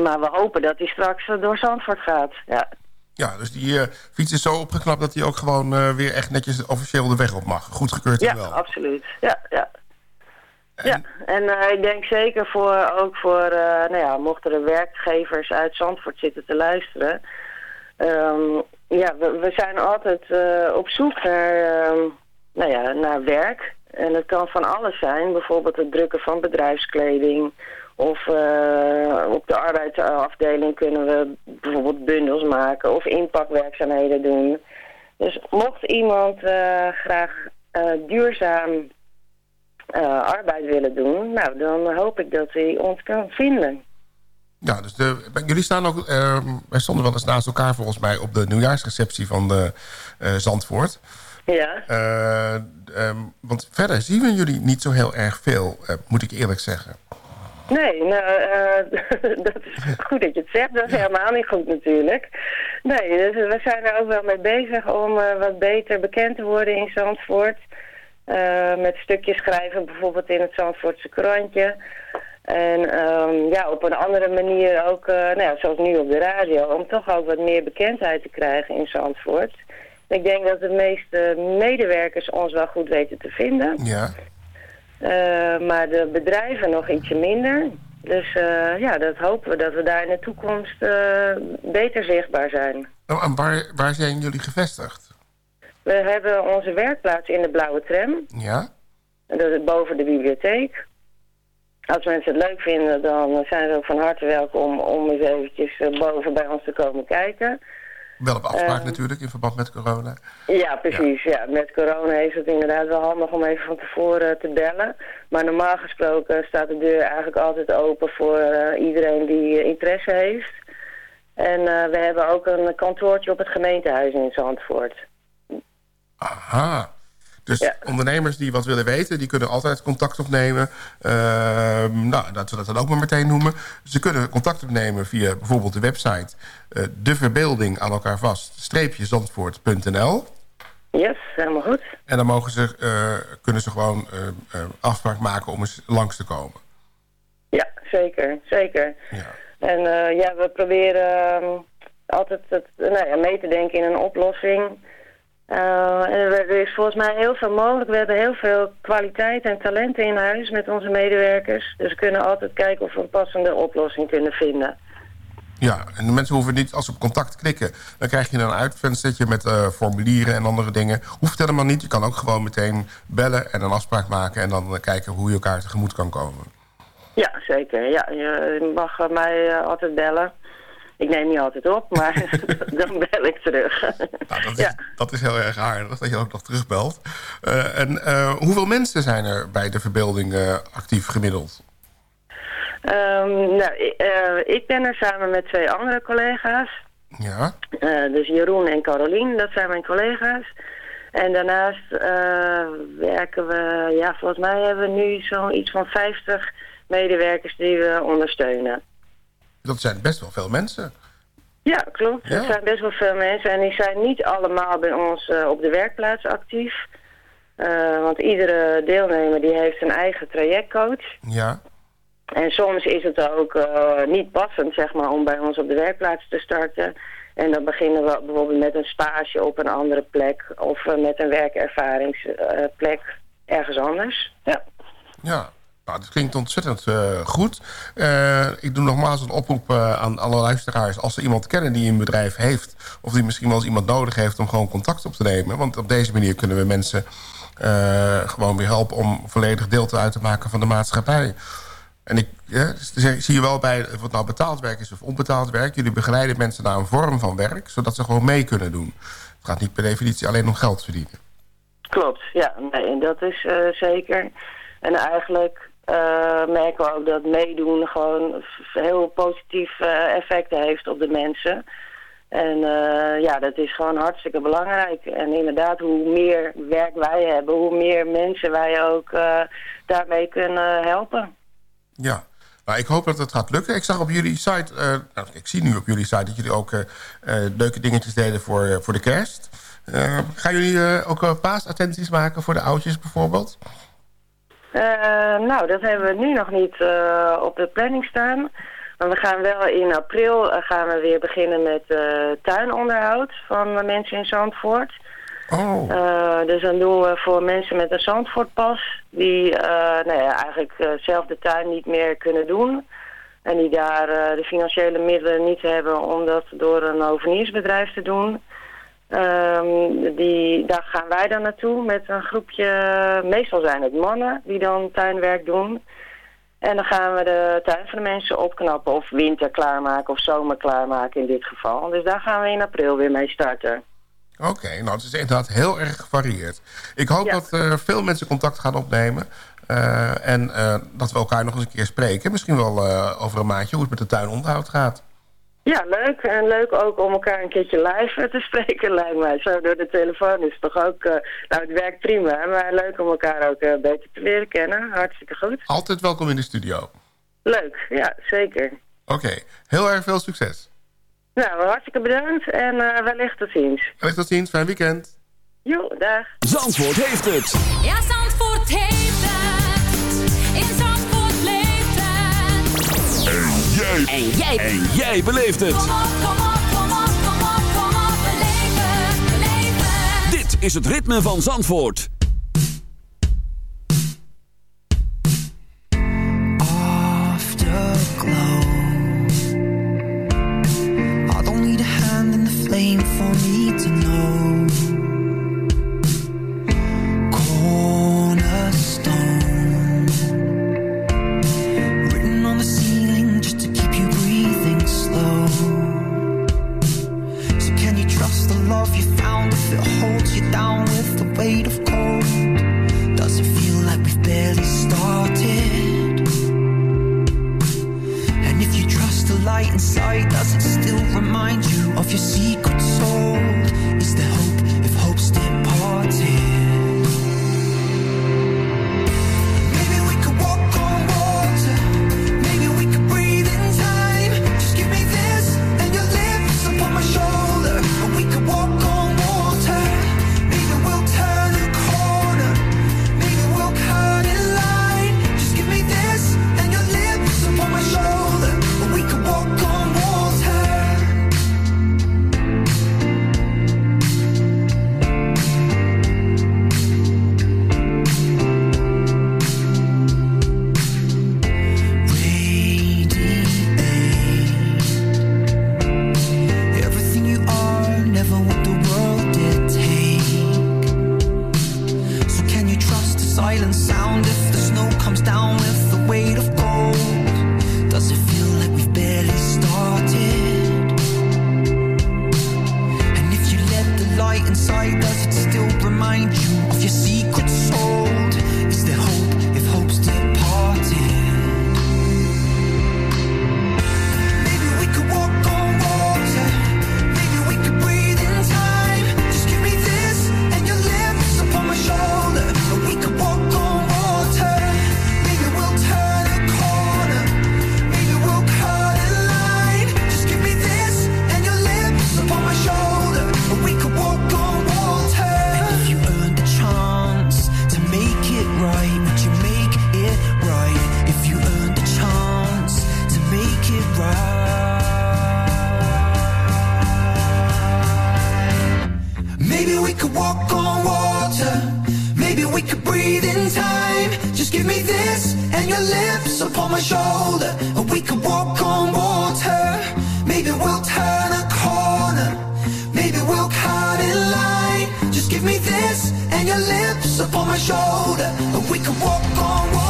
Maar we hopen dat hij straks door Zandvoort gaat. Ja. Ja, dus die fiets is zo opgeknapt dat hij ook gewoon weer echt netjes officieel de weg op mag. Goedgekeurd en Ja, wel. absoluut. Ja, ja. Ja, en eh, ik denk zeker voor, ook voor, eh, nou ja, mochten er werkgevers uit Zandvoort zitten te luisteren. Ehm, ja, we, zijn altijd eh, op zoek naar, ehm, nou ja, naar werk. En het kan van alles zijn. Bijvoorbeeld het drukken van bedrijfskleding. Of op de arbeidsafdeling kunnen we bijvoorbeeld bundels maken of inpakwerkzaamheden doen. Dus mocht iemand graag duurzaam eh, arbeid willen doen, nou, dan hoop ik dat hij ons kan vinden. Ja, dus de, jullie staan ook... eh, wij stonden wel eens naast elkaar volgens mij... op de nieuwjaarsreceptie van de, eh, Zandvoort. Ja. Eh, ehm, want verder zien we jullie niet zo heel erg veel, eh, moet ik eerlijk zeggen. Nee, nou, eh, dat is goed dat je het zegt. Dat is helemaal niet goed natuurlijk. Nee, dus we zijn er ook wel mee bezig om eh, wat beter bekend te worden in Zandvoort. Eh, met stukjes schrijven, bijvoorbeeld in het Zandvoortse krantje. En ehm, ja, op een andere manier ook, eh, nou ja, zoals nu op de radio, om toch ook wat meer bekendheid te krijgen in Zandvoort. Ik denk dat de meeste medewerkers ons wel goed weten te vinden. Ja. Eh, maar de bedrijven nog ietsje minder. Dus ja, dat hopen we dat we daar in de toekomst beter zichtbaar zijn. Oh, en waar, waar zijn jullie gevestigd? We hebben onze werkplaats in de Blauwe Tram. Ja? Dat is boven de bibliotheek. Als mensen het leuk vinden, dan zijn ze ook van harte welkom om eens eventjes eh, boven bij ons te komen kijken. Wel op afspraak Eh, natuurlijk, in verband met corona. Ja, precies. Ja. Met corona is het inderdaad wel handig om even van tevoren te bellen. Maar normaal gesproken staat de deur eigenlijk altijd open voor eh, iedereen die eh, interesse heeft. En eh, we hebben ook een kantoortje op het gemeentehuis in Zandvoort. Aha. Dus ondernemers die wat willen weten, die kunnen altijd contact opnemen. Ehm, nou, dat we dat dan ook maar meteen noemen. Ze kunnen contact opnemen via bijvoorbeeld de website... eh, de verbeelding aan elkaar vast, streepje zandvoort.nl. Yes, helemaal goed. En dan mogen ze, eh, kunnen ze gewoon eh, afspraak maken om eens langs te komen. Ja, zeker, zeker. En eh, ja, we proberen ehm, altijd het, nou ja, mee te denken in een oplossing. Eh, en er is volgens mij heel veel mogelijk. We hebben heel veel kwaliteit en talenten in huis met onze medewerkers. Dus we kunnen altijd kijken of we een passende oplossing kunnen vinden. Ja, en de mensen hoeven niet, als ze op contact klikken... dan krijg je een uitvenstertje met eh, formulieren en andere dingen. Hoeft helemaal niet. Je kan ook gewoon meteen bellen en een afspraak maken... en dan eh, kijken hoe je elkaar tegemoet kan komen. Ja, zeker. Ja, je mag mij altijd bellen. Ik neem niet altijd op, maar dan bel ik terug. Nou, dat, is, dat is heel erg aardig dat je ook nog terugbelt. Eh, en eh, hoeveel mensen zijn er bij de verbeelding eh, actief gemiddeld? Ehm, nou, ik, ik ben er samen met twee andere collega's. Ja. Dus Jeroen en Carolien, dat zijn mijn collega's. En daarnaast werken we, ja, volgens mij hebben we nu zoiets van 50 medewerkers die we ondersteunen. Dat zijn best wel veel mensen. Ja, klopt. Er zijn best wel veel mensen en die zijn niet allemaal bij ons eh, op de werkplaats actief. Eh, want iedere deelnemer die heeft een eigen trajectcoach. Ja. En soms is het ook eh, niet passend zeg maar, om bij ons op de werkplaats te starten. En dan beginnen we bijvoorbeeld met een stage op een andere plek of met een werkervaringsplek ergens anders. Ja. Ja, nou, dat klinkt ontzettend eh, goed. Eh, ik doe nogmaals een oproep eh, aan alle luisteraars. Als ze iemand kennen die een bedrijf heeft... of die misschien wel eens iemand nodig heeft om gewoon contact op te nemen. Want op deze manier kunnen we mensen gewoon weer helpen... om volledig deel te uit te maken van de maatschappij. En ik zie je wel bij het nou betaald werk is of onbetaald werk... jullie begeleiden mensen naar een vorm van werk... zodat ze gewoon mee kunnen doen. Het gaat niet per definitie alleen om geld verdienen. Klopt, ja, nee, en dat is zeker. En eigenlijk eh, merken we ook dat meedoen gewoon heel positief eh, effecten heeft op de mensen. En eh, ja, dat is gewoon hartstikke belangrijk. En inderdaad, hoe meer werk wij hebben, hoe meer mensen wij ook daarmee kunnen helpen. Ja, nou, ik hoop dat het gaat lukken. Ik zag op jullie site, nou, ik zie nu op jullie site dat jullie ook leuke dingetjes deden voor, voor de kerst. Gaan jullie ook paasattenties maken voor de oudjes bijvoorbeeld? Eh, nou, dat hebben we nu nog niet eh, op de planning staan. Maar we gaan wel in april eh, gaan we weer beginnen met tuinonderhoud van de mensen in Zandvoort. Oh. Dus dan doen we voor mensen met een Zandvoortpas... die nou ja, eigenlijk eh, zelf de tuin niet meer kunnen doen... en die daar de financiële middelen niet hebben om dat door een hoveniersbedrijf te doen... Ehm, die, daar gaan wij dan naartoe met een groepje, meestal zijn het mannen die dan tuinwerk doen. En dan gaan we de tuin van de mensen opknappen of winter klaarmaken of zomer klaarmaken in dit geval. Dus daar gaan we in april weer mee starten. Oké, nou het is inderdaad heel erg gevarieerd. Ik hoop dat eh, veel mensen contact gaan opnemen. eh, en eh, dat we elkaar nog eens een keer spreken. Misschien wel over een maandje hoe het met de tuinonderhoud gaat. Ja, leuk. En leuk ook om elkaar een keertje live te spreken, lijkt mij. Zo door de telefoon is het toch ook... eh, nou, het werkt prima, maar leuk om elkaar ook eh, beter te leren kennen. Hartstikke goed. Altijd welkom in de studio. Leuk, ja, zeker. Oké, heel erg veel succes. Nou, hartstikke bedankt en eh, wellicht tot ziens. Wellicht tot ziens, fijn weekend. Jo, dag. Zandvoort heeft het. Ja, Zandvoort heeft het. In En jij. En jij. En jij beleeft het. Kom op, kom op, kom op, kom op, kom op. Beleef het, beleef het. Dit is het ritme van Zandvoort. afterglow. I don't need a hand in the flame for me to remind you of your secret this and your lips upon my shoulder, and we could walk on water. Maybe we'll turn a corner. Maybe we'll cut in line. Just give me this and your lips upon my shoulder, and we could walk on water.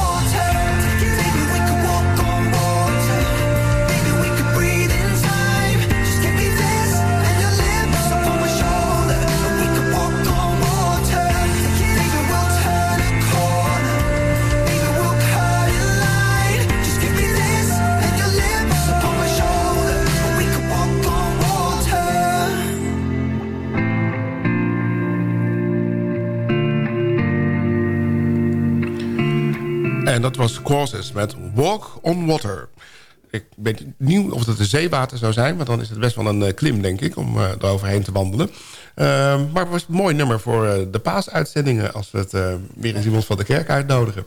En dat was Causes met Walk on Water. Ik weet niet of het een zeewater zou zijn... maar dan is het best wel een eh, klim, denk ik, om eh eroverheen te wandelen. Ehm, maar het was een mooi nummer voor eh, de paasuitzendingen... als we het eh, weer eens iemand van de kerk uitnodigen.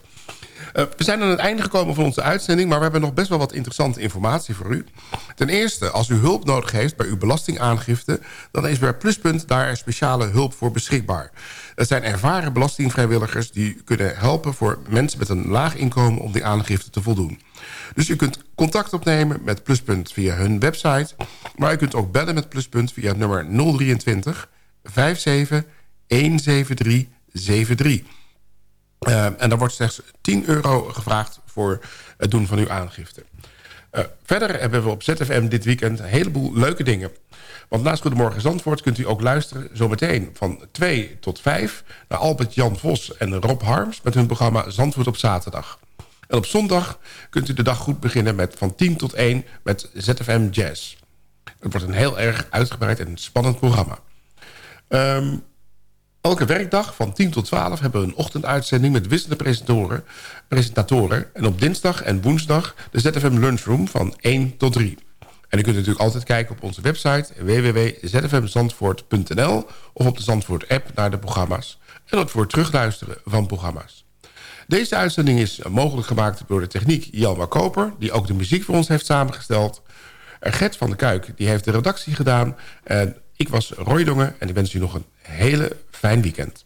Eh, we zijn aan het einde gekomen van onze uitzending... maar we hebben nog best wel wat interessante informatie voor u. Ten eerste, als u hulp nodig heeft bij uw belastingaangifte... dan is bij Pluspunt daar speciale hulp voor beschikbaar. Het zijn ervaren belastingvrijwilligers... die kunnen helpen voor mensen met een laag inkomen... om die aangifte te voldoen. Dus u kunt contact opnemen met Pluspunt via hun website... maar u kunt ook bellen met Pluspunt via het nummer 023 57 173 73. Uh, en daar wordt slechts 10 euro gevraagd voor het doen van uw aangifte. Uh, verder hebben we op ZFM dit weekend een heleboel leuke dingen. Want naast Goedemorgen Zandvoort kunt u ook luisteren... zometeen van 2 tot 5 naar Albert-Jan Vos en Rob Harms... met hun programma Zandvoort op zaterdag. En op zondag kunt u de dag goed beginnen met van 10 tot 1 met ZFM Jazz. Het wordt een heel erg uitgebreid en spannend programma. Um, Elke werkdag van 10 tot 12 hebben we een ochtenduitzending... met wisselende presentatoren, presentatoren. En op dinsdag en woensdag de ZFM Lunchroom van 1 tot 3. En u kunt natuurlijk altijd kijken op onze website... www.zfmzandvoort.nl of op de Zandvoort-app naar de programma's... en ook voor terugluisteren van programma's. Deze uitzending is mogelijk gemaakt door de techniek Jelma Koper... die ook de muziek voor ons heeft samengesteld. Gert van der Kuik die heeft de redactie gedaan... En ik was Roy Dongen en ik wens u nog een hele fijn weekend.